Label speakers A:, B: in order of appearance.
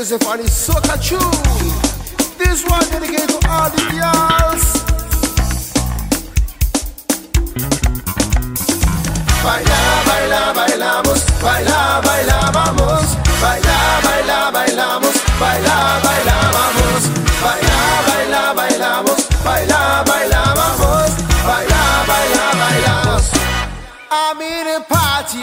A: say for the soca tune. This one dedicated to all the girls. Baila, baila, bailamos, baila, baila, vamos, baila, baila, bailamos, baila, baila, vamos, baila, baila, bailamos, baila, baila, vamos, baila, baila, bailamos. I'm in a party